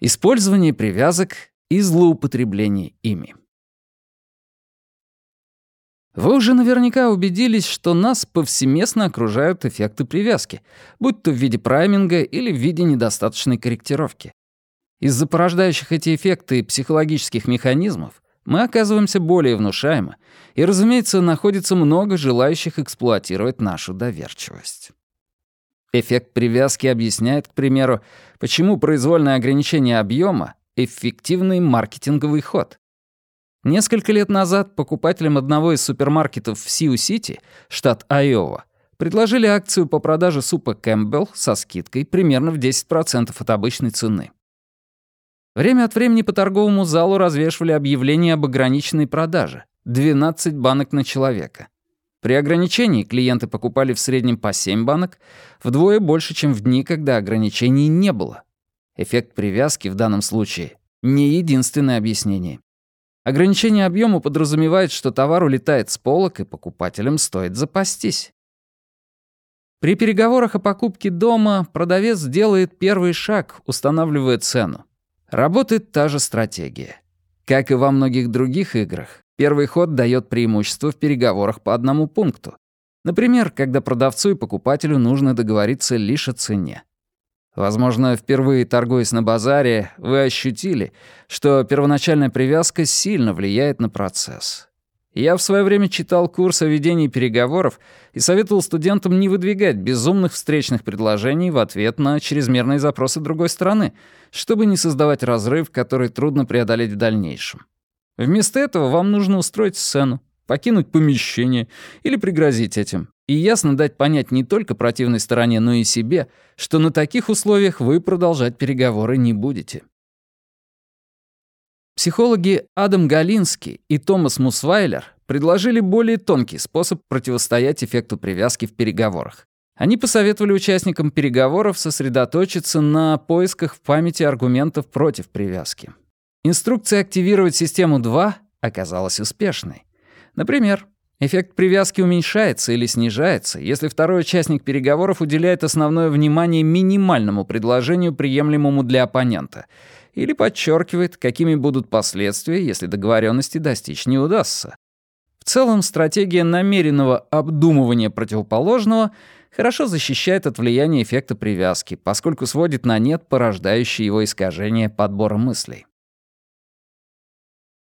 Использование привязок и злоупотребление ими. Вы уже наверняка убедились, что нас повсеместно окружают эффекты привязки, будь то в виде прайминга или в виде недостаточной корректировки. Из-за порождающих эти эффекты психологических механизмов мы оказываемся более внушаемы, и, разумеется, находится много желающих эксплуатировать нашу доверчивость. Эффект привязки объясняет, к примеру, почему произвольное ограничение объема — эффективный маркетинговый ход. Несколько лет назад покупателям одного из супермаркетов в Сиу-Сити, штат Айова, предложили акцию по продаже супа Кэмпбелл со скидкой примерно в 10% от обычной цены. Время от времени по торговому залу развешивали объявления об ограниченной продаже — 12 банок на человека — при ограничении клиенты покупали в среднем по 7 банок, вдвое больше, чем в дни, когда ограничений не было. Эффект привязки в данном случае — не единственное объяснение. Ограничение объема подразумевает, что товар улетает с полок, и покупателям стоит запастись. При переговорах о покупке дома продавец делает первый шаг, устанавливая цену. Работает та же стратегия. Как и во многих других играх, Первый ход дает преимущество в переговорах по одному пункту. Например, когда продавцу и покупателю нужно договориться лишь о цене. Возможно, впервые торгуясь на базаре, вы ощутили, что первоначальная привязка сильно влияет на процесс. Я в свое время читал курс о ведении переговоров и советовал студентам не выдвигать безумных встречных предложений в ответ на чрезмерные запросы другой стороны, чтобы не создавать разрыв, который трудно преодолеть в дальнейшем. Вместо этого вам нужно устроить сцену, покинуть помещение или пригрозить этим, и ясно дать понять не только противной стороне, но и себе, что на таких условиях вы продолжать переговоры не будете. Психологи Адам Галинский и Томас Мусвайлер предложили более тонкий способ противостоять эффекту привязки в переговорах. Они посоветовали участникам переговоров сосредоточиться на поисках в памяти аргументов против привязки. Инструкция активировать систему 2 оказалась успешной. Например, эффект привязки уменьшается или снижается, если второй участник переговоров уделяет основное внимание минимальному предложению, приемлемому для оппонента, или подчеркивает, какими будут последствия, если договоренности достичь не удастся. В целом, стратегия намеренного обдумывания противоположного хорошо защищает от влияния эффекта привязки, поскольку сводит на нет порождающие его искажения подбора мыслей.